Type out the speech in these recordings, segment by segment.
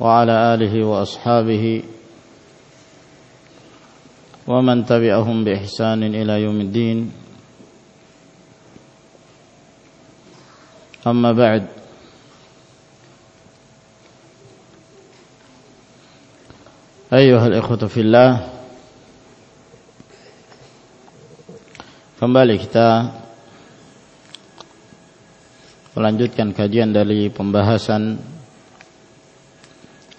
وعلى آله وأصحابه ومن تبعهم بإحسان إلى يوم الدين أما بعد أيها الإخوة في الله Kembali kita melanjutkan kajian dari pembahasan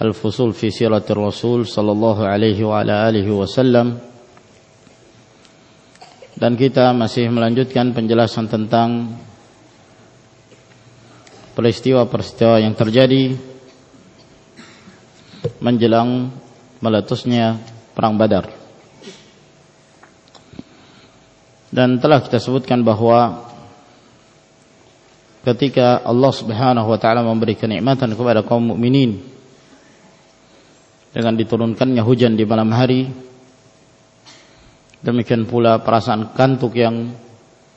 Al-Fusul fi Siratir Rasul sallallahu alaihi wa ala alihi wasallam dan kita masih melanjutkan penjelasan tentang peristiwa-peristiwa yang terjadi menjelang meletusnya perang Badar. Dan telah kita sebutkan bahwa ketika Allah Subhanahu wa taala memberi kenikmatan kepada kaum mukminin dengan diturunkannya hujan di malam hari. Demikian pula perasaan kantuk yang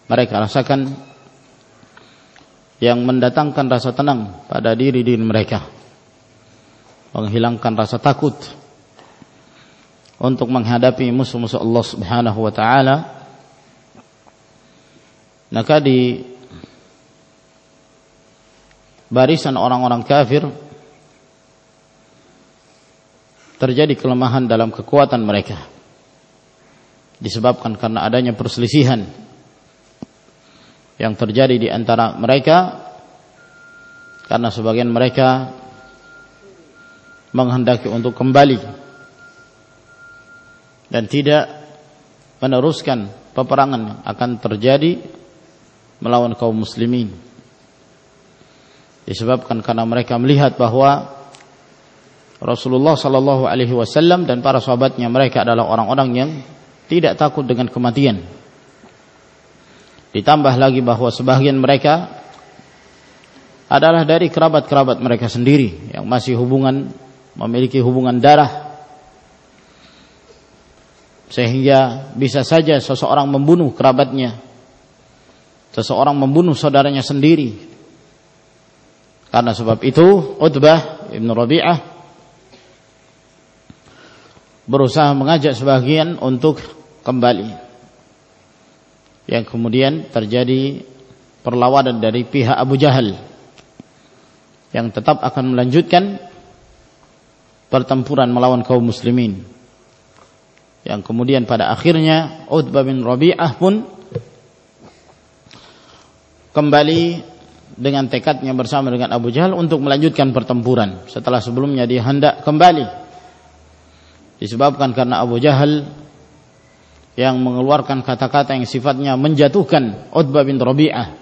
mereka rasakan yang mendatangkan rasa tenang pada diri-diri mereka. Menghilangkan rasa takut untuk menghadapi musuh-musuh Allah Subhanahu wa taala. Maka di barisan orang-orang kafir terjadi kelemahan dalam kekuatan mereka. Disebabkan karena adanya perselisihan yang terjadi di antara mereka karena sebagian mereka menghendaki untuk kembali dan tidak meneruskan peperangan yang akan terjadi melawan kaum muslimin. Disebabkan karena mereka melihat bahwa Rasulullah sallallahu alaihi wasallam dan para sahabatnya mereka adalah orang-orang yang tidak takut dengan kematian. Ditambah lagi bahwa sebagian mereka adalah dari kerabat-kerabat mereka sendiri yang masih hubungan memiliki hubungan darah sehingga bisa saja seseorang membunuh kerabatnya seseorang membunuh saudaranya sendiri karena sebab itu Utbah Ibn Rabi'ah berusaha mengajak sebagian untuk kembali. Yang kemudian terjadi perlawanan dari pihak Abu Jahal yang tetap akan melanjutkan pertempuran melawan kaum muslimin. Yang kemudian pada akhirnya Utbah bin Rabi'ah pun kembali dengan tekadnya bersama dengan Abu Jahal untuk melanjutkan pertempuran setelah sebelumnya dia hendak kembali disebabkan karena Abu Jahal yang mengeluarkan kata-kata yang sifatnya menjatuhkan Utbah bin Rabi'ah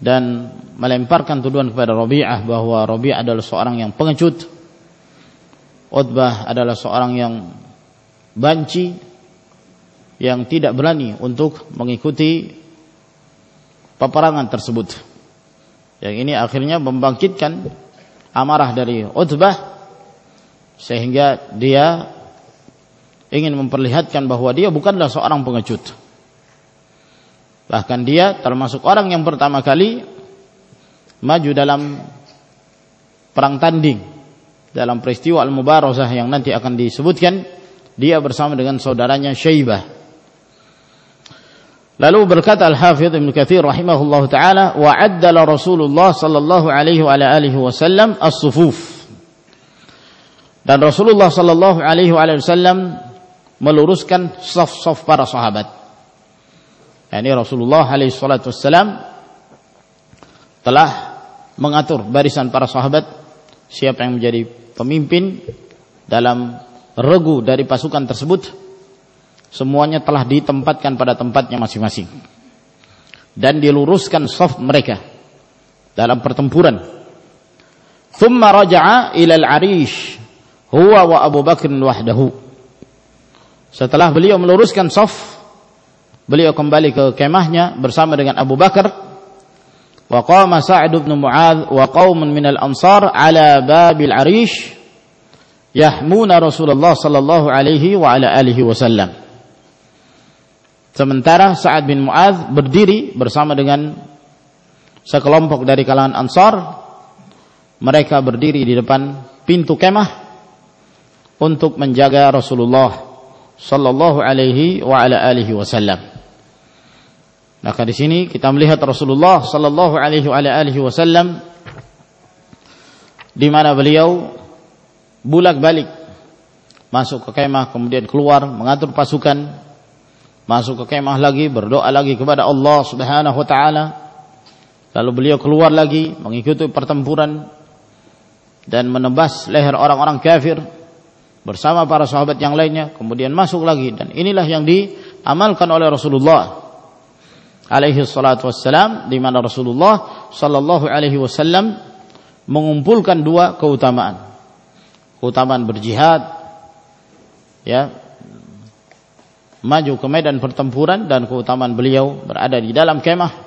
dan melemparkan tuduhan kepada Rabi'ah bahwa Rabi'ah adalah seorang yang pengecut Utbah adalah seorang yang banci yang tidak berani untuk mengikuti peperangan tersebut. Yang ini akhirnya membangkitkan amarah dari Utbah sehingga dia ingin memperlihatkan bahwa dia bukanlah seorang pengecut. Bahkan dia termasuk orang yang pertama kali maju dalam perang tanding dalam peristiwa Al-Mubarazah yang nanti akan disebutkan dia bersama dengan saudaranya Syaibah. Lalu berkata Al-Hafidh Ibn Kathir rahimahullah ta'ala wa addala Rasulullah sallallahu alaihi wa alihi wasallam as-sufuf dan Rasulullah sallallahu alaihi wasallam meluruskan saf-saf para sahabat. Yani Rasulullah alaihi wasallam telah mengatur barisan para sahabat siapa yang menjadi pemimpin dalam regu dari pasukan tersebut semuanya telah ditempatkan pada tempatnya masing-masing dan diluruskan saf mereka dalam pertempuran. Thumma raja'a ila al-arish huwa wa Abu Bakr wahdahu. Setelah beliau meluruskan saf beliau kembali ke kemahnya bersama dengan Abu Bakar wa qama Sa'd bin Mu'adz wa qaumun minal ansar ala babil arish yahmuna Rasulullah sallallahu alaihi wa ala alihi wasallam. Sementara Sa'ad bin Mu'adz berdiri bersama dengan sekelompok dari kalangan Ansar. Mereka berdiri di depan pintu kemah untuk menjaga Rasulullah sallallahu alaihi wa ala alihi wasallam. Maka di sini kita melihat Rasulullah sallallahu alaihi wasallam di mana beliau bulak-balik masuk ke kemah kemudian keluar mengatur pasukan masuk ke kemah lagi berdoa lagi kepada Allah Subhanahu wa taala. Lalu beliau keluar lagi mengikuti pertempuran dan menebas leher orang-orang kafir bersama para sahabat yang lainnya kemudian masuk lagi dan inilah yang diamalkan oleh Rasulullah alaihi salatu wassalam di mana Rasulullah sallallahu alaihi wasallam mengumpulkan dua keutamaan. Keutamaan berjihad ya maju ke medan pertempuran dan keutamaan beliau berada di dalam kemah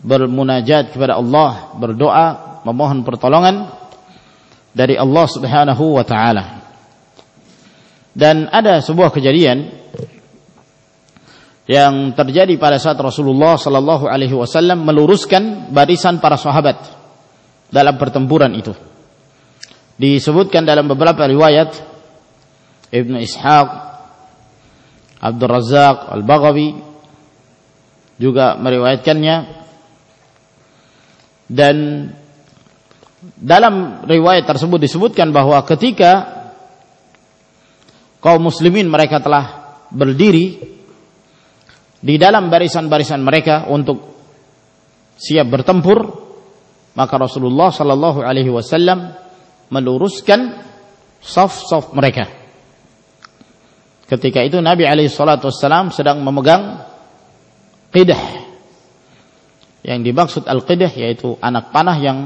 bermunajat kepada Allah, berdoa, memohon pertolongan dari Allah Subhanahu wa taala. Dan ada sebuah kejadian yang terjadi pada saat Rasulullah sallallahu alaihi wasallam meluruskan barisan para sahabat dalam pertempuran itu. Disebutkan dalam beberapa riwayat Ibnu Ishaq, Abdul Razak Al-Baghawi juga meriwayatkannya dan dalam riwayat tersebut disebutkan bahwa ketika kaum muslimin mereka telah berdiri di dalam barisan-barisan mereka untuk siap bertempur. Maka Rasulullah sallallahu alaihi wasallam meluruskan saf-saf mereka. Ketika itu Nabi alaihi salatu wasallam sedang memegang qidah. Yang dimaksud al-qidah yaitu anak panah yang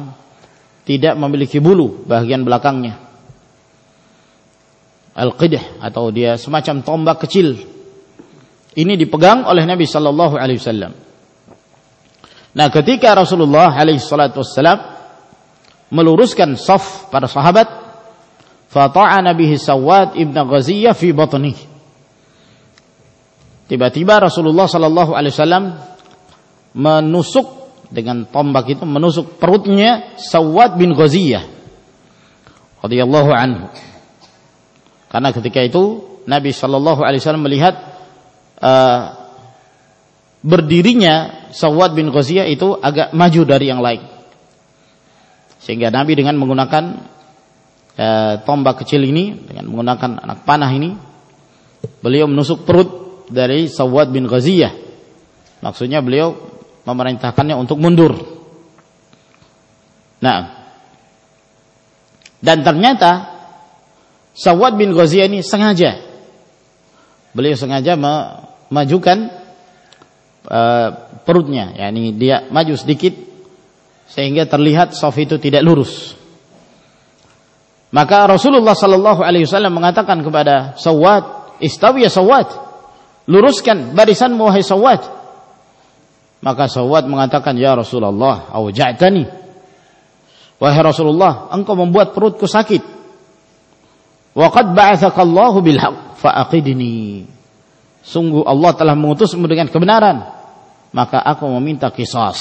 tidak memiliki bulu bagian belakangnya al-qidah atau dia semacam tombak kecil ini dipegang oleh Nabi sallallahu alaihi wasallam. Nah, ketika Rasulullah alaihi salatu wasallam meluruskan saf para sahabat, fata'ana bihi Sawad ibn Ghaziyah fi batnih. Tiba-tiba Rasulullah sallallahu alaihi wasallam menusuk dengan tombak itu menusuk perutnya Sawad bin Ghaziyah radhiyallahu anhu. Karena ketika itu Nabi sallallahu alaihi wasallam melihat uh, berdirinya Sawad bin Ghaziyah itu agak maju dari yang lain. Sehingga Nabi dengan menggunakan uh, tombak kecil ini, dengan menggunakan anak panah ini, beliau menusuk perut dari Sawad bin Ghaziyah. Maksudnya beliau memerintahkannya untuk mundur. Nah, dan ternyata Sawad bin Ghaziyah ini sengaja. Beliau sengaja memajukan uh, perutnya. Yakni dia maju sedikit sehingga terlihat saf itu tidak lurus. Maka Rasulullah sallallahu alaihi wasallam mengatakan kepada Sawad istawi ya Sawad luruskan barisan wahai Sawad. Maka Sawad mengatakan ya Rasulullah auja'tani wahai Rasulullah engkau membuat perutku sakit wa qad ba'athaka Allahu bil haqq fa'aqidni. Sungguh Allah telah mengutusmu dengan kebenaran. Maka aku meminta kisos.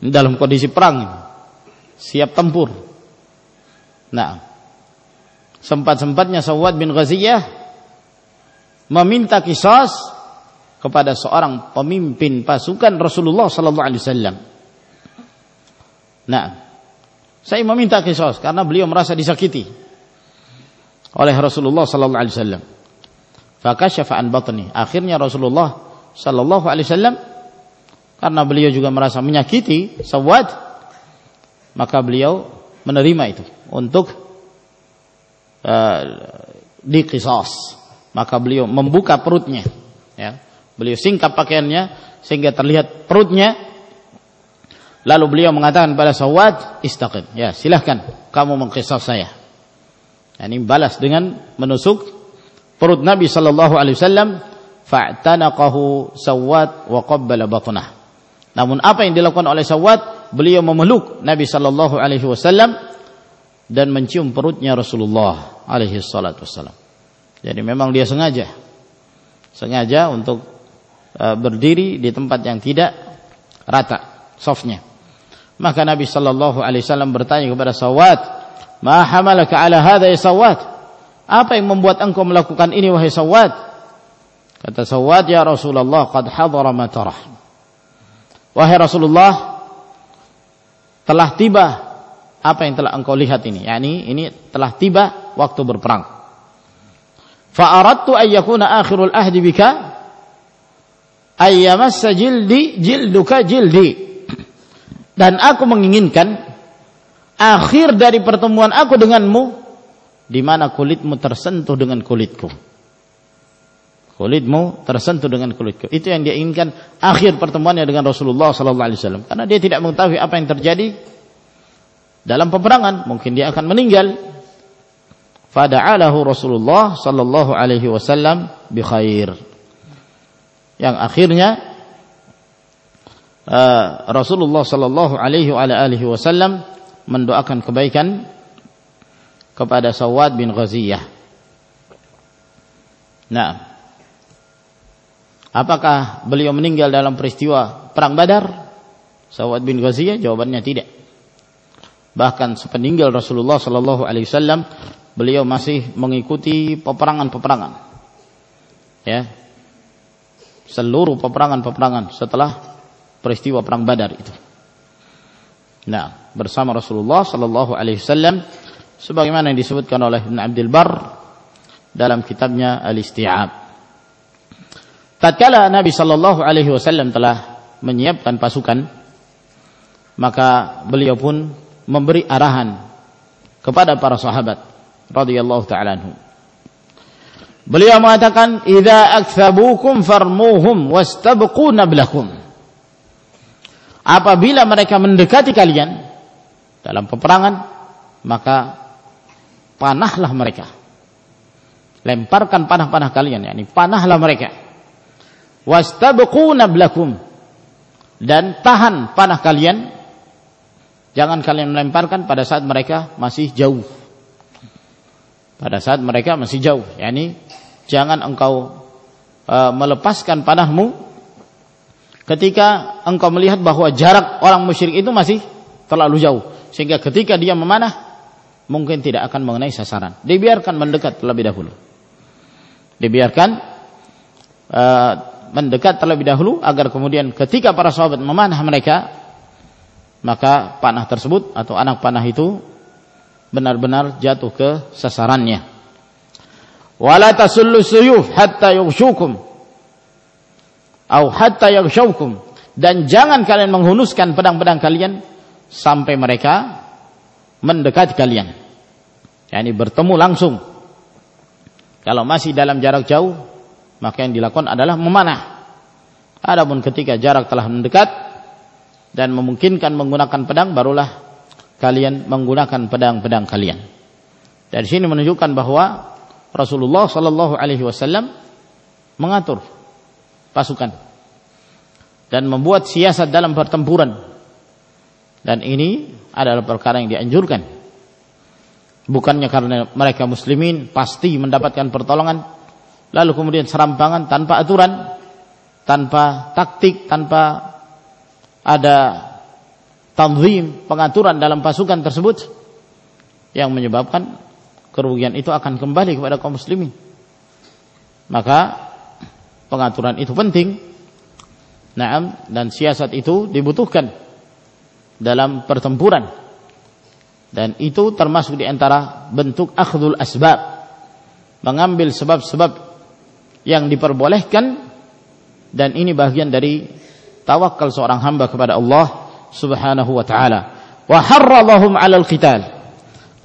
Dalam kondisi perang siap tempur. Nah sempat-sempatnya Sawad bin Ghaziyah meminta kisos kepada seorang pemimpin pasukan Rasulullah sallallahu alaihi wasallam. Nah saya meminta kisos karena beliau merasa disakiti oleh Rasulullah sallallahu alaihi wasallam. Fakasyafa an batni. Akhirnya Rasulullah sallallahu alaihi wasallam karena beliau juga merasa menyakiti Sawad maka beliau menerima itu untuk uh, dikisas. Maka beliau membuka perutnya ya. Beliau singkap pakaiannya sehingga terlihat perutnya Lalu beliau mengatakan pada Sawad, istaqim. Ya, silahkan kamu mengkisas saya Yani balas dengan menusuk perut Nabi sallallahu alaihi wasallam fa'tanaqahu Sawat wa qabbala batnah. Namun apa yang dilakukan oleh Sawat? Beliau memeluk Nabi sallallahu alaihi wasallam dan mencium perutnya Rasulullah alaihi salatu wasallam. Jadi memang dia sengaja sengaja untuk uh, berdiri di tempat yang tidak rata softnya. Maka Nabi sallallahu alaihi wasallam bertanya kepada Sawat, Ma hamalaka ala hadha ya Sawat? Apa yang membuat engkau melakukan ini wahai Sawat? Kata Sawat, ya Rasulullah, qad hadara ma tarah. Wahai Rasulullah, telah tiba apa yang telah engkau lihat ini. Yani ini telah tiba waktu berperang. Fa aradtu an yakuna akhirul ahdi bika ayyamassa jildi jilduka jildi. Dan aku menginginkan akhir dari pertemuan aku denganmu di mana kulitmu tersentuh dengan kulitku. Kulitmu tersentuh dengan kulitku. Itu yang dia inginkan akhir pertemuannya dengan Rasulullah sallallahu alaihi wasallam karena dia tidak mengetahui apa yang terjadi dalam peperangan, mungkin dia akan meninggal. Fada'alahu Rasulullah sallallahu alaihi wasallam bi khair. Yang akhirnya uh, Rasulullah sallallahu alaihi wasallam mendoakan kebaikan kepada Sawad bin Ghaziyah. Nah, apakah beliau meninggal dalam peristiwa perang Badar? Sawad bin Ghaziyah jawabannya tidak. Bahkan sepeninggal Rasulullah sallallahu alaihi wasallam beliau masih mengikuti peperangan-peperangan. Ya. Seluruh peperangan-peperangan setelah peristiwa perang Badar itu. Nah, bersama Rasulullah sallallahu alaihi wasallam sebagaimana yang disebutkan oleh Ibn Abdul Bar dalam kitabnya Al-Isti'ab. Tatkala Nabi sallallahu alaihi wasallam telah menyiapkan pasukan, maka beliau pun memberi arahan kepada para sahabat radhiyallahu taala. Beliau mengatakan, "Idza aktsabukum farmuhum wastabqu nablakum." Apabila mereka mendekati kalian dalam peperangan maka panahlah mereka. Lemparkan panah-panah kalian yakni panahlah mereka. Wastabqu nablakum dan tahan panah kalian. Jangan kalian melemparkan pada saat mereka masih jauh. Pada saat mereka masih jauh yakni jangan engkau uh, melepaskan panahmu ketika engkau melihat bahwa jarak orang musyrik itu masih terlalu jauh sehingga ketika dia memanah mungkin tidak akan mengenai sasaran. Dibiarkan mendekat terlebih dahulu. Dibiarkan uh, mendekat terlebih dahulu agar kemudian ketika para sahabat memanah mereka maka panah tersebut atau anak panah itu benar-benar jatuh ke sasarannya. Wala tasullu suyuf hatta yughshukum au hatta yaghshawkum dan jangan kalian menghunuskan pedang-pedang kalian sampai mereka mendekati kalian. yakni bertemu langsung. Kalau masih dalam jarak jauh, maka yang dilakukan adalah memanah. Adapun ketika jarak telah mendekat dan memungkinkan menggunakan pedang, barulah kalian menggunakan pedang-pedang kalian. Dari sini menunjukkan bahwa Rasulullah Shallallahu Alaihi Wasallam mengatur pasukan. Dan membuat siasat dalam pertempuran. Dan ini adalah perkara yang dianjurkan. Bukannya karena mereka muslimin pasti mendapatkan pertolongan lalu kemudian serampangan tanpa aturan tanpa taktik tanpa ada tanzim pengaturan dalam pasukan tersebut yang menyebabkan kerugian itu akan kembali kepada kaum muslimin. Maka pengaturan itu penting. Naam dan siasat itu dibutuhkan dalam pertempuran. Dan itu termasuk di antara bentuk akhdul asbab. Mengambil sebab-sebab yang diperbolehkan dan ini bagian dari tawakal seorang hamba kepada Allah Subhanahu wa taala. Wa harralahum 'alal qital.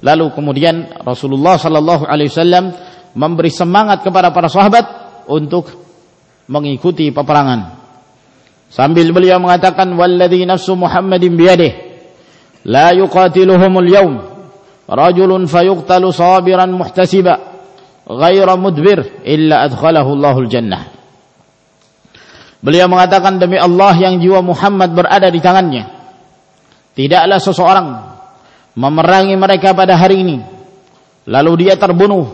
Lalu kemudian Rasulullah sallallahu alaihi wasallam memberi semangat kepada para sahabat untuk mengikuti peperangan. Sambil beliau mengatakan walladzi nafsu Muhammadin biyadih la yuqatiluhumul yawm rajulun fayuqtalu sabiran muhtasiba ghaira mudbir illa adkhalahu Allahul jannah Beliau mengatakan demi Allah yang jiwa Muhammad berada di tangannya tidaklah seseorang memerangi mereka pada hari ini lalu dia terbunuh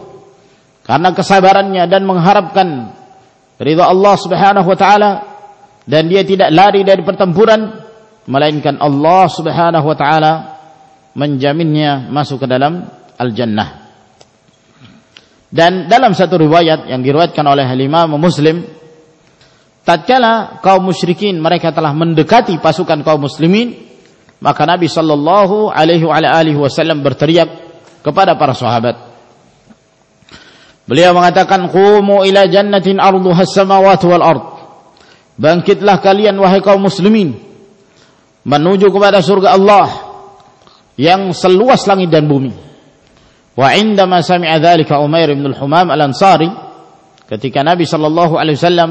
karena kesabarannya dan mengharapkan ridha Allah Subhanahu wa taala dan dia tidak lari dari pertempuran melainkan Allah Subhanahu wa taala menjaminnya masuk ke dalam al-jannah. Dan dalam satu riwayat yang diriwayatkan oleh Imam Muslim, tatkala kaum musyrikin mereka telah mendekati pasukan kaum muslimin, maka Nabi sallallahu alaihi wasallam berteriak kepada para sahabat. Beliau mengatakan, "Qumu ila jannatin arduha as-samawati wal ard." Bangkitlah kalian wahai kaum muslimin menuju kepada surga Allah yang seluas langit dan bumi. Wa indama sami'a dzalika Umair bin al-Humam al-Ansari ketika Nabi sallallahu alaihi wasallam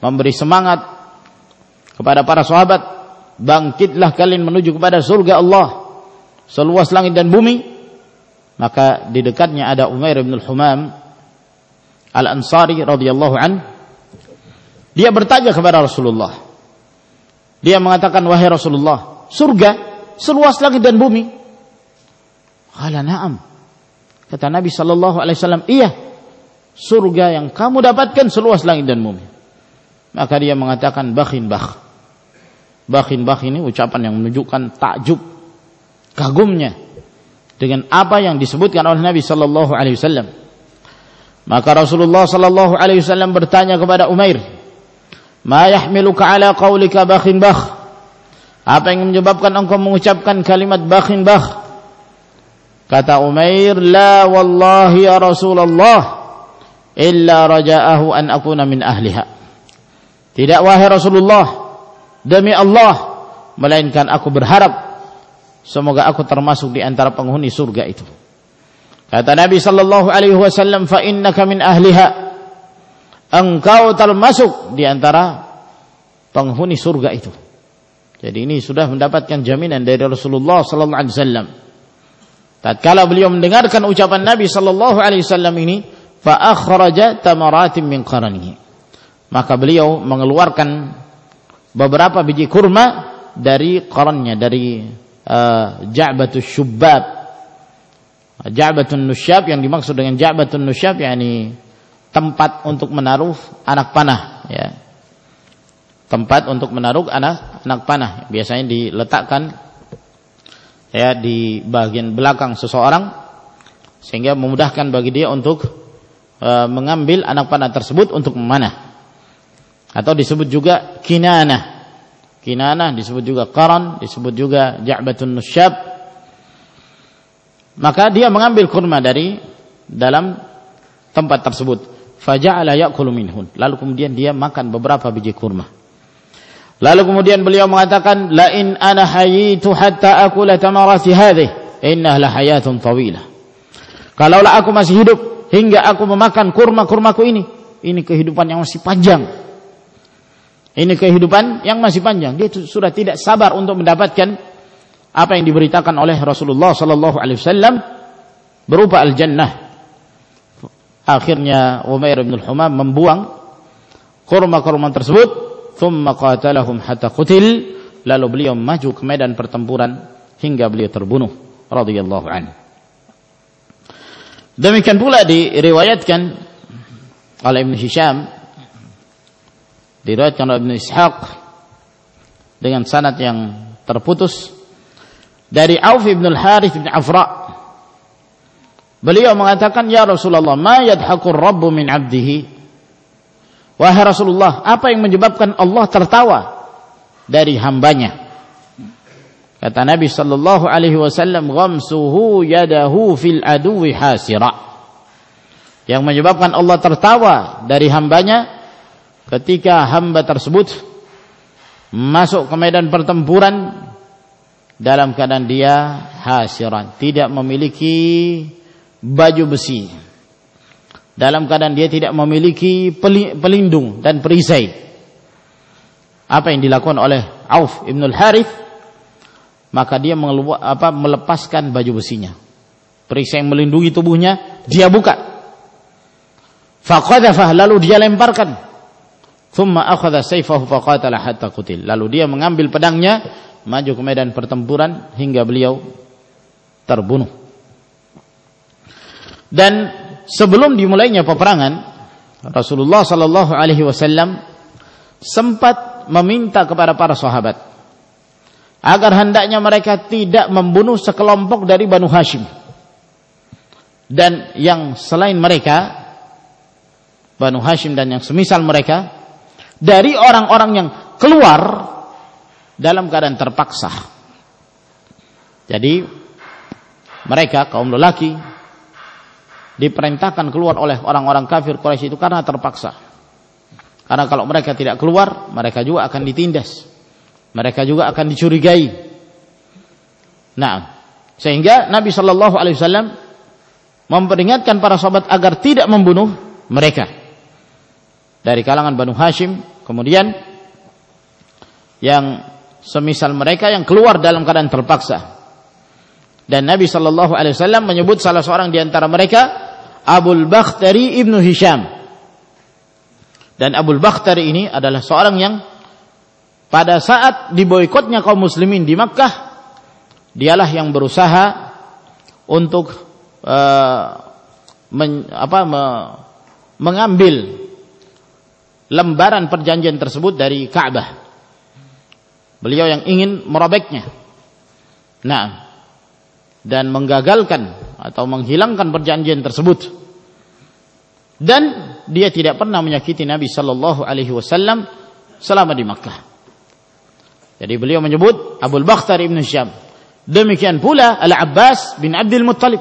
memberi semangat kepada para sahabat, bangkitlah kalian menuju kepada surga Allah seluas langit dan bumi. Maka di dekatnya ada Umair bin al-Humam al-Ansari radhiyallahu an. Dia bertanya kepada Rasulullah. Dia mengatakan wahai Rasulullah, surga seluas langit dan bumi. Qala na'am. Kata Nabi sallallahu alaihi wasallam, "Iya. Surga yang kamu dapatkan seluas langit dan bumi." Maka dia mengatakan bakhin bakh. Bakhin bakh ini ucapan yang menunjukkan takjub, kagumnya dengan apa yang disebutkan oleh Nabi sallallahu alaihi wasallam. Maka Rasulullah sallallahu alaihi wasallam bertanya kepada Umair, "Ma yahmiluka ala qaulika bakhin bakh?" Apa yang menyebabkan engkau mengucapkan kalimat bakhin bakh? Kata Umair, "La wallahi ya Rasulullah, illa raja'ahu an akuna min ahliha." Tidak wahai Rasulullah, demi Allah, melainkan aku berharap semoga aku termasuk di antara penghuni surga itu. Kata Nabi sallallahu alaihi wasallam, "Fa innaka min ahliha." Engkau termasuk di antara penghuni surga itu. Jadi ini sudah mendapatkan jaminan dari Rasulullah sallallahu alaihi wasallam tatkala beliau mendengarkan ucapan Nabi sallallahu alaihi wasallam ini fa akhraja tamaratin min qaranihi maka beliau mengeluarkan beberapa biji kurma dari qarannya dari uh, ja'batus syubbab ja'batun nusyab yang dimaksud dengan ja'batun nusyab yakni tempat untuk menaruh anak panah ya. Tempat untuk menaruh anak anak panah. Biasanya diletakkan ya di bagian belakang seseorang sehingga memudahkan bagi dia untuk e, mengambil anak panah tersebut untuk memanah. Atau disebut juga kinanah. Kinanah disebut juga qaran disebut juga ja'batun nusyab maka dia mengambil kurma dari dalam tempat tersebut faja'ala ya'kulu minhun lalu kemudian dia makan beberapa biji kurma Lalu kemudian beliau mengatakan, "La in ana hayitu hatta akula tamarati hadhihi, innaha la hayatun tawilah." Kalaulah aku masih hidup hingga aku memakan kurma-kurmaku ini, ini kehidupan yang masih panjang. Ini kehidupan yang masih panjang. Dia sudah tidak sabar untuk mendapatkan apa yang diberitakan oleh Rasulullah sallallahu alaihi wasallam berupa al-jannah. Akhirnya Umair bin Al-Humam membuang kurma-kurma tersebut thumma qatalahum hatta qutil. Lalu beliau maju ke medan pertempuran hingga beliau terbunuh radhiyallahu anhu. Demikian pula diriwayatkan oleh Ibn Hisham diriwayatkan oleh Ibn Ishaq dengan sanad yang terputus dari Auf bin Al-Harith bin Afra beliau mengatakan ya Rasulullah ma yadhakur rabbu min abdihi Wahai Rasulullah, apa yang menyebabkan Allah tertawa dari hambanya? Kata Nabi sallallahu alaihi wasallam, "Ghamsuhu yadahu fil aduwi hasira." Yang menyebabkan Allah tertawa dari hambanya ketika hamba tersebut masuk ke medan pertempuran dalam keadaan dia hasiran, tidak memiliki baju besi. Dalam keadaan dia tidak memiliki pelindung dan perisai. Apa yang dilakukan oleh Auf Ibn Harith maka dia apa, melepaskan baju besinya. Perisai yang melindungi tubuhnya dia buka. Faqadhafah lalu dia lemparkan. Thumma akhadha sayfahu faqatala hatta qutil. Lalu dia mengambil pedangnya maju ke medan pertempuran hingga beliau terbunuh. Dan sebelum dimulainya peperangan Rasulullah sallallahu alaihi wasallam sempat meminta kepada para sahabat agar hendaknya mereka tidak membunuh sekelompok dari Banu Hashim. Dan yang selain mereka Banu Hashim dan yang semisal mereka dari orang-orang yang keluar dalam keadaan terpaksa. Jadi mereka kaum lelaki diperintahkan keluar oleh orang-orang kafir Quraisy itu karena terpaksa. Karena kalau mereka tidak keluar, mereka juga akan ditindas. Mereka juga akan dicurigai. Nah, sehingga Nabi Shallallahu alaihi wasallam memperingatkan para sahabat agar tidak membunuh mereka dari kalangan Banu Hashim kemudian yang semisal mereka yang keluar dalam keadaan terpaksa dan Nabi Shallallahu Alaihi Wasallam menyebut salah seorang di antara mereka Abul Bakhtari ibnu Hisham dan Abul Bakhtari ini adalah seorang yang pada saat diboikotnya kaum muslimin di Makkah dialah yang berusaha untuk uh, men, apa, me, mengambil lembaran perjanjian tersebut dari Ka'bah. Beliau yang ingin merobeknya. Nah, dan menggagalkan atau menghilangkan perjanjian tersebut. Dan dia tidak pernah menyakiti Nabi sallallahu alaihi wasallam selama di Makkah. Jadi beliau menyebut Abu Bakhtar ibn Syam. Demikian pula Al-Abbas bin Abdul Muttalib.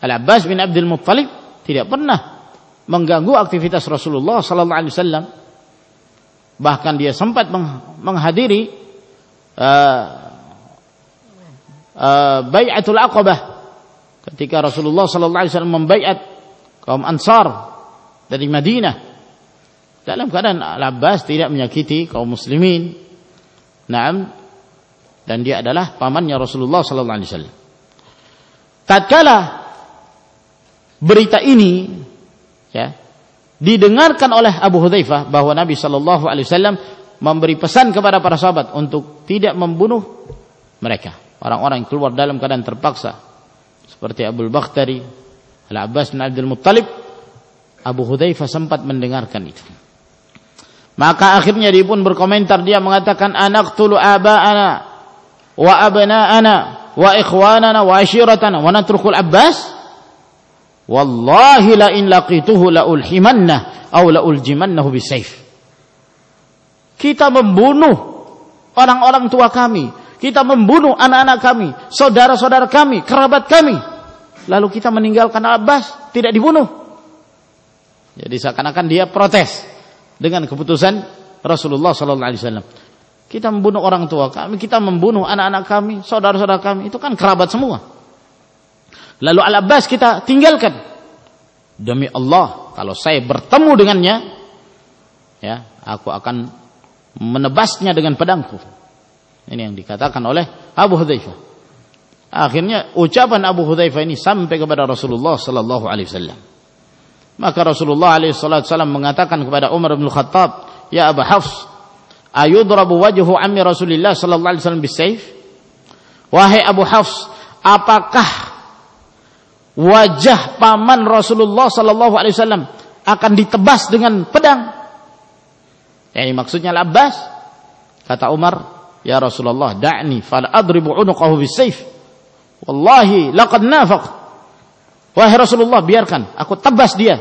Al-Abbas bin Abdul Muttalib tidak pernah mengganggu aktivitas Rasulullah sallallahu alaihi wasallam. Bahkan dia sempat menghadiri uh, uh, bai'atul Aqabah ketika Rasulullah sallallahu alaihi wasallam membaiat kaum Ansar dari Madinah dalam keadaan Al-Abbas tidak menyakiti kaum muslimin. Naam dan dia adalah pamannya Rasulullah sallallahu alaihi wasallam. Tatkala berita ini ya didengarkan oleh Abu Hudzaifah bahwa Nabi Shallallahu alaihi wasallam memberi pesan kepada para sahabat untuk tidak membunuh mereka, orang-orang yang keluar dalam keadaan terpaksa seperti Abu Bakhtari, Al-Abbas bin Abdul Muttalib. Abu Hudzaifah sempat mendengarkan itu. Maka akhirnya dia pun berkomentar dia mengatakan anak tulu aba'ana wa abna'ana wa ikhwanana wa ashiratana wa natrukul Abbas Wallahi la in laqituhu la ulhimanna aw la uljimannahu bisayf. Kita membunuh orang-orang tua kami, kita membunuh anak-anak kami, saudara-saudara kami, kerabat kami. Lalu kita meninggalkan Abbas, tidak dibunuh. Jadi seakan-akan dia protes dengan keputusan Rasulullah sallallahu alaihi wasallam. Kita membunuh orang tua kami, kita membunuh anak-anak kami, saudara-saudara kami, itu kan kerabat semua. Lalu Al-Abbas kita tinggalkan. Demi Allah, kalau saya bertemu dengannya, ya, aku akan menebasnya dengan pedangku. Ini yang dikatakan oleh Abu Hudzaifah. Akhirnya ucapan Abu Hudzaifah ini sampai kepada Rasulullah sallallahu alaihi wasallam. Maka Rasulullah alaihi wasallam mengatakan kepada Umar bin Khattab, "Ya Abu Hafs, ayudrabu wajhu ammi Rasulillah sallallahu alaihi wasallam bisayf?" Wahai Abu Hafs, apakah wajah paman Rasulullah sallallahu alaihi wasallam akan ditebas dengan pedang. Ini maksudnya Abbas. Kata Umar, "Ya Rasulullah, da'ni fal adribu unuqahu bisayf." Wallahi laqad nafaq. Wahai Rasulullah, biarkan aku tebas dia.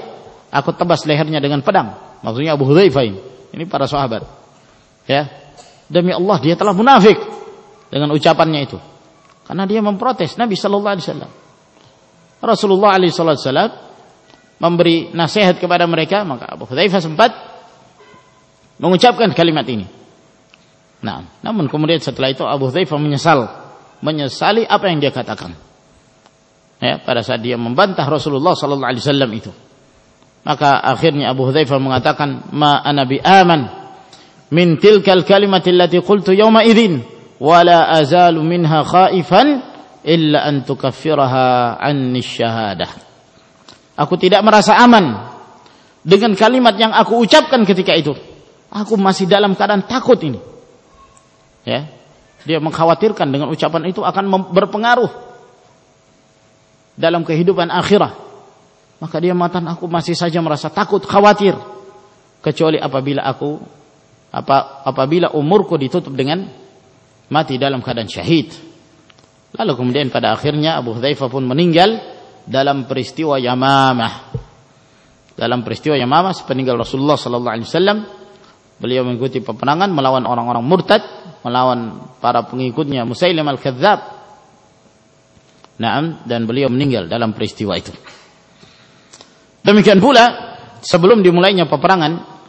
Aku tebas lehernya dengan pedang. Maksudnya Abu Hudzaifah ini. Ini para sahabat. Ya. Demi Allah dia telah munafik dengan ucapannya itu. Karena dia memprotes Nabi sallallahu alaihi wasallam. Rasulullah SAW memberi nasihat kepada mereka, maka Abu Hudzaifah sempat mengucapkan kalimat ini. Nah, namun kemudian setelah itu Abu Hudzaifah menyesal, menyesali apa yang dia katakan. Ya, pada saat dia membantah Rasulullah sallallahu alaihi wasallam itu. Maka akhirnya Abu Hudzaifah mengatakan, "Ma ana bi aman min tilkal kalimati allati qultu yawma idzin wala azalu minha khaifan illa an tukaffiraha anni syahadah. Aku tidak merasa aman dengan kalimat yang aku ucapkan ketika itu. Aku masih dalam keadaan takut ini. Ya. Dia mengkhawatirkan dengan ucapan itu akan berpengaruh dalam kehidupan akhirah. Maka dia mengatakan aku masih saja merasa takut, khawatir kecuali apabila aku apa apabila umurku ditutup dengan mati dalam keadaan syahid. Lalu kemudian pada akhirnya Abu Hudzaifah pun meninggal dalam peristiwa Yamamah. Dalam peristiwa Yamamah sepeninggal Rasulullah sallallahu alaihi wasallam beliau mengikuti peperangan melawan orang-orang murtad, melawan para pengikutnya Musailim al-Kadzab. Naam dan beliau meninggal dalam peristiwa itu. Demikian pula sebelum dimulainya peperangan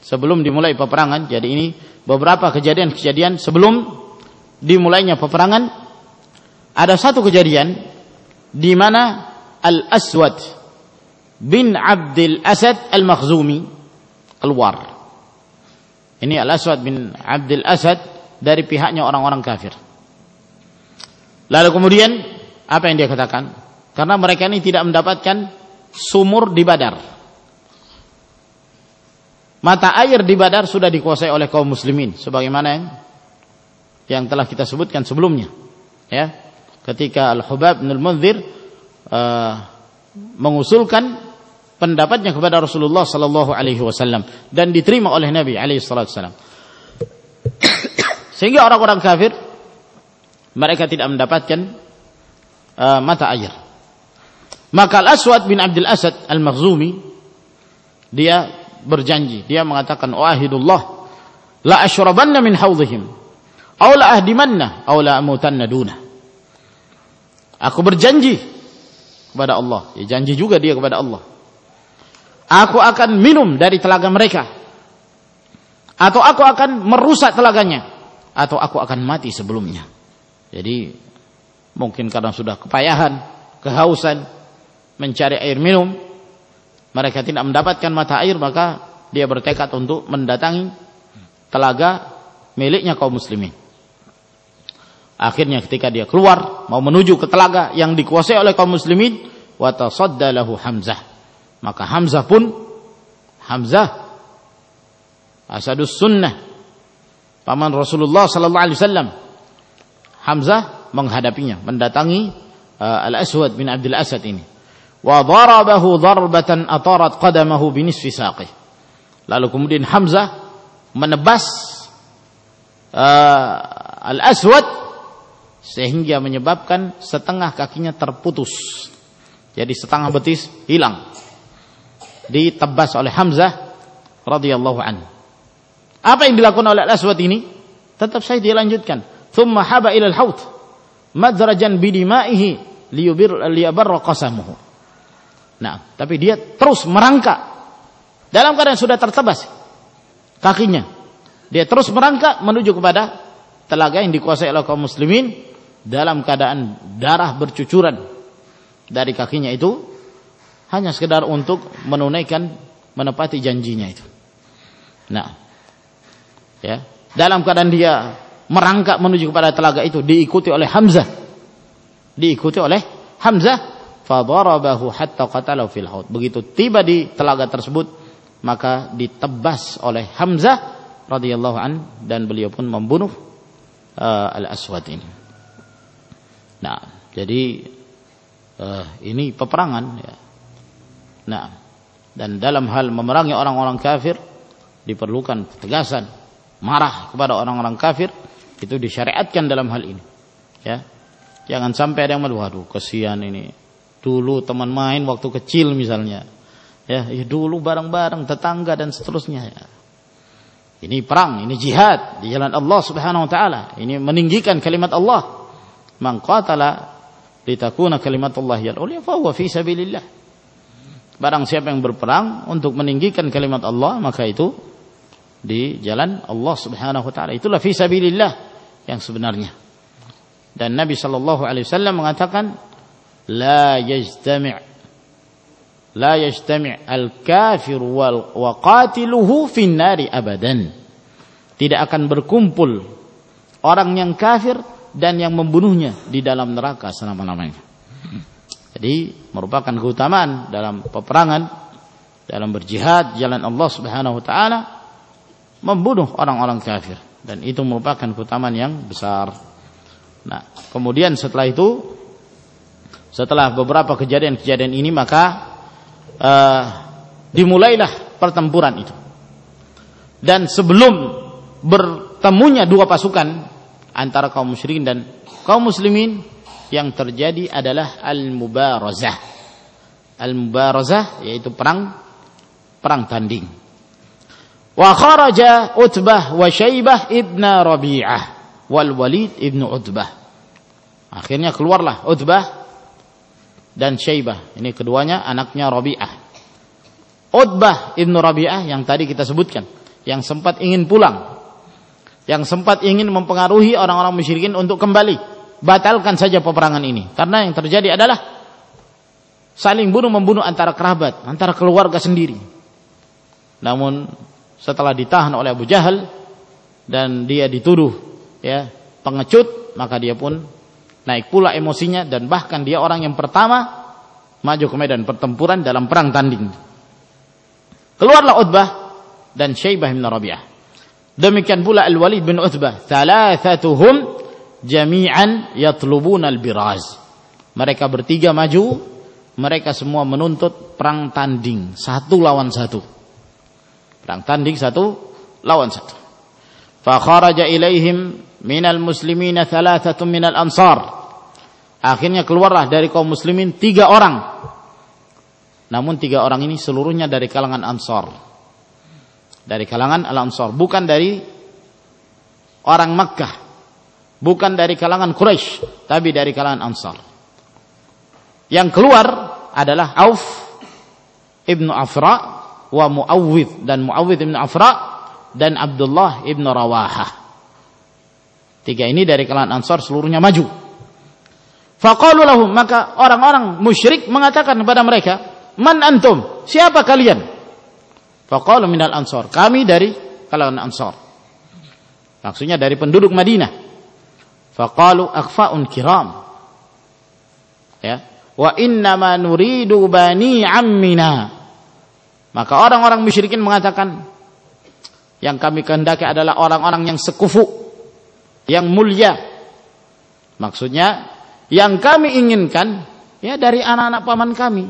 sebelum dimulai peperangan jadi ini beberapa kejadian-kejadian sebelum dimulainya peperangan ada satu kejadian di mana Al-Aswad bin Abdul Asad Al-Makhzumi keluar. Ini Al-Aswad bin Abdul Asad dari pihaknya orang-orang kafir. Lalu kemudian apa yang dia katakan? Karena mereka ini tidak mendapatkan sumur di Badar. Mata air di Badar sudah dikuasai oleh kaum muslimin sebagaimana yang, yang telah kita sebutkan sebelumnya. Ya ketika Al-Hubab bin Al-Munzir uh, mengusulkan pendapatnya kepada Rasulullah sallallahu alaihi wasallam dan diterima oleh Nabi alaihi wasallam. Sehingga orang-orang kafir mereka tidak mendapatkan uh, mata air. Maka Al-Aswad bin Abdul Asad Al-Makhzumi dia berjanji, dia mengatakan wahidullah la asyrabanna min haudhihim aw la ahdimanna aw la amutanna dunah Aku berjanji kepada Allah. Ya janji juga dia kepada Allah. Aku akan minum dari telaga mereka. Atau aku akan merusak telaganya. Atau aku akan mati sebelumnya. Jadi mungkin karena sudah kepayahan, kehausan, mencari air minum. Mereka tidak mendapatkan mata air maka dia bertekad untuk mendatangi telaga miliknya kaum muslimin. Akhirnya ketika dia keluar mau menuju ke telaga yang dikuasai oleh kaum muslimin, wa tasaddalahu Hamzah. Maka Hamzah pun Hamzah asadus sunnah paman Rasulullah sallallahu alaihi wasallam. Hamzah menghadapinya, mendatangi uh, Al-Aswad bin Abdul Asad ini. Wa darabahu darbatan atarat qadamahu binisfi saqih. Lalu kemudian Hamzah menebas uh, Al-Aswad sehingga menyebabkan setengah kakinya terputus. Jadi setengah betis hilang. Ditebas oleh Hamzah radhiyallahu an. Apa yang dilakukan oleh Al-Aswad ini? Tetap saya dilanjutkan. Thumma haba ila al-haut madrajan bidimaihi liyubir liyabarra qasamuhu. Nah, tapi dia terus merangkak dalam keadaan sudah tertebas kakinya. Dia terus merangkak menuju kepada telaga yang dikuasai oleh kaum muslimin dalam keadaan darah bercucuran dari kakinya itu hanya sekedar untuk menunaikan menepati janjinya itu. Nah, ya, dalam keadaan dia merangkak menuju kepada telaga itu diikuti oleh Hamzah. Diikuti oleh Hamzah, fadarabahu hatta qatalahu fil haud. Begitu tiba di telaga tersebut, maka ditebas oleh Hamzah radhiyallahu an dan beliau pun membunuh uh, Al-Aswad ini. Nah, jadi uh, ini peperangan ya. Nah, dan dalam hal memerangi orang-orang kafir diperlukan tegasan, marah kepada orang-orang kafir itu disyariatkan dalam hal ini. Ya. Jangan sampai ada yang waduh kesian ini. Dulu teman main waktu kecil misalnya. Ya, ya dulu bareng-bareng tetangga dan seterusnya ya. Ini perang, ini jihad di jalan Allah Subhanahu wa taala. Ini meninggikan kalimat Allah man qatala litakuna kalimatullah al-ulya fa huwa fi sabilillah. Barang siapa yang berperang untuk meninggikan kalimat Allah maka itu di jalan Allah Subhanahu wa taala. Itulah fi sabilillah yang sebenarnya. Dan Nabi sallallahu alaihi wasallam mengatakan la yajtami' la yajtami' al-kafir wal wa qatiluhu fin nari abadan. Tidak akan berkumpul orang yang kafir dan yang membunuhnya di dalam neraka selama-lamanya. Jadi merupakan keutamaan dalam peperangan, dalam berjihad jalan Allah Subhanahu wa taala membunuh orang-orang kafir dan itu merupakan keutamaan yang besar. Nah, kemudian setelah itu setelah beberapa kejadian-kejadian ini maka uh, dimulailah pertempuran itu. Dan sebelum bertemunya dua pasukan antara kaum musyrikin dan kaum muslimin yang terjadi adalah al-mubarazah. Al-mubarazah yaitu perang perang tanding. Wa kharaja Utbah wa Syaibah ibn Rabi'ah wal Walid ibn Utbah. Akhirnya keluarlah Utbah dan Syaibah. Ini keduanya anaknya Rabi'ah. Utbah ibn Rabi'ah yang tadi kita sebutkan yang sempat ingin pulang, yang sempat ingin mempengaruhi orang-orang musyrikin untuk kembali, batalkan saja peperangan ini. Karena yang terjadi adalah saling bunuh membunuh antara kerabat, antara keluarga sendiri. Namun setelah ditahan oleh Abu Jahal dan dia dituduh ya pengecut, maka dia pun naik pula emosinya dan bahkan dia orang yang pertama maju ke medan pertempuran dalam perang tanding. Keluarlah Utbah dan Syaibah bin Rabi'ah. Demikian pula Al-Walid bin Uthbah. Thalathatuhum jami'an yatlubun al-biraz. Mereka bertiga maju, mereka semua menuntut perang tanding, satu lawan satu. Perang tanding satu lawan satu. Fa kharaja ilaihim minal muslimina thalathatun minal ansar. Akhirnya keluarlah dari kaum muslimin tiga orang. Namun tiga orang ini seluruhnya dari kalangan ansar dari kalangan Al-Ansar, bukan dari orang Makkah, bukan dari kalangan Quraisy, tapi dari kalangan Ansar. Yang keluar adalah Auf ibnu Afra wa Muawwid dan Muawwid ibnu Afra dan Abdullah ibnu Rawahah. Tiga ini dari kalangan Ansar seluruhnya maju. Faqalu lahum maka orang-orang musyrik mengatakan kepada mereka, "Man antum? Siapa kalian?" Faqalu minal ansor. Kami dari kalangan ansor. Maksudnya dari penduduk Madinah. Faqalu akfa'un kiram. Ya. Wa innama nuridu bani ammina. Maka orang-orang musyrikin mengatakan yang kami kehendaki adalah orang-orang yang sekufu, yang mulia. Maksudnya yang kami inginkan ya dari anak-anak paman kami.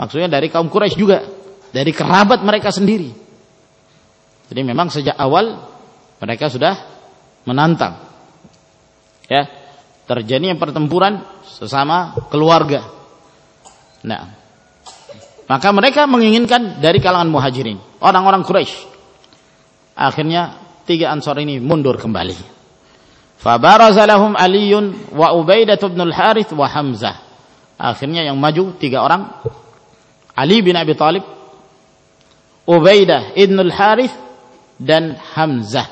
Maksudnya dari kaum Quraisy juga dari kerabat mereka sendiri. Jadi memang sejak awal mereka sudah menantang. Ya, terjadi yang pertempuran sesama keluarga. Nah, maka mereka menginginkan dari kalangan muhajirin, orang-orang Quraisy. Akhirnya tiga ansor ini mundur kembali. Fabaraza lahum Aliyun wa Ubaidah bin Al-Harith wa Hamzah. Akhirnya yang maju tiga orang Ali bin Abi Thalib Ubaidah ibn al-Harith dan Hamzah.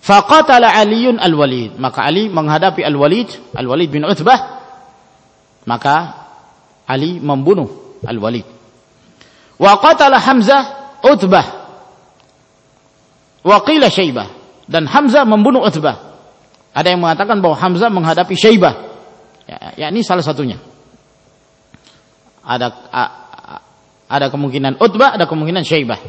Faqatala Aliun al-Walid. Maka Ali menghadapi al-Walid, al-Walid bin Uthbah. Maka Ali membunuh al-Walid. Wa qatala Hamzah Uthbah. Wa qila Syaibah. Dan Hamzah membunuh Uthbah. Ada yang mengatakan bahwa Hamzah menghadapi Syaibah. Ya, ya ini salah satunya. Ada ada kemungkinan Utbah, ada kemungkinan Syaibah.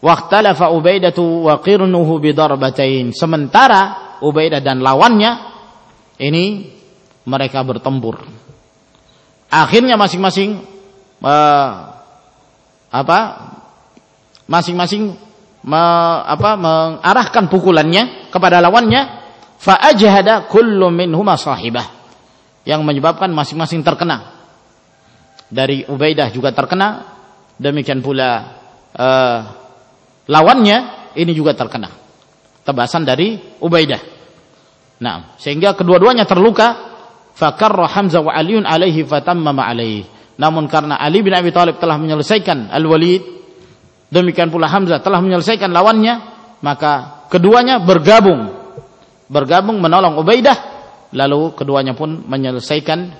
Waqtalafa Ubaidatu wa qirnuhu bidarbatain. Sementara Ubaidah dan lawannya ini mereka bertempur. Akhirnya masing-masing uh, apa? Masing-masing me, apa mengarahkan pukulannya kepada lawannya fa ajhada kullu minhuma sahibah yang menyebabkan masing-masing terkena dari Ubaidah juga terkena. Demikian pula uh, lawannya ini juga terkena. Tebasan dari Ubaidah. Nah sehingga kedua-duanya terluka. Fakarra Hamzah wa Aliun alaihi fatammama alaihi namun karena Ali bin Abi Thalib telah menyelesaikan Al-Walid demikian pula Hamzah telah menyelesaikan lawannya maka keduanya bergabung. Bergabung menolong Ubaidah lalu keduanya pun menyelesaikan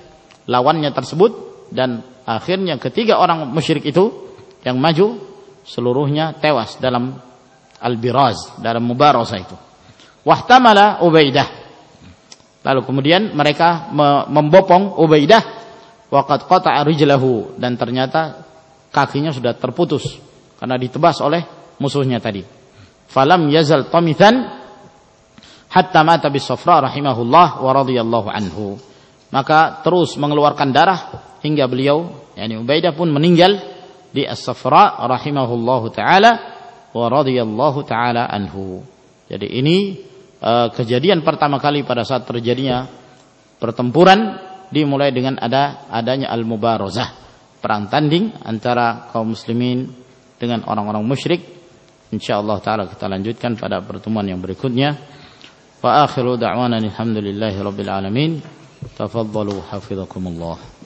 lawannya tersebut dan akhirnya ketiga orang musyrik itu yang maju seluruhnya tewas dalam al-biraz dalam mubarazah itu. Wahtamala Ubaidah. Lalu kemudian mereka membopong Ubaidah. Waqad qata'a rijlahu. Dan ternyata kakinya sudah terputus karena ditebas oleh musuhnya tadi. Falam yazal tamithan hatta mata bisafra rahimahullah wa radhiyallahu anhu. Maka terus mengeluarkan darah hingga beliau yakni Ubaidah pun meninggal di As-Safra rahimahullahu taala wa radhiyallahu taala anhu. Jadi ini uh, kejadian pertama kali pada saat terjadinya pertempuran dimulai dengan ada adanya al-mubarazah, perang tanding antara kaum muslimin dengan orang-orang musyrik. Insyaallah taala kita lanjutkan pada pertemuan yang berikutnya. Wa akhiru da'wana alhamdulillahi rabbil alamin. Tafaddalu hafizakumullah.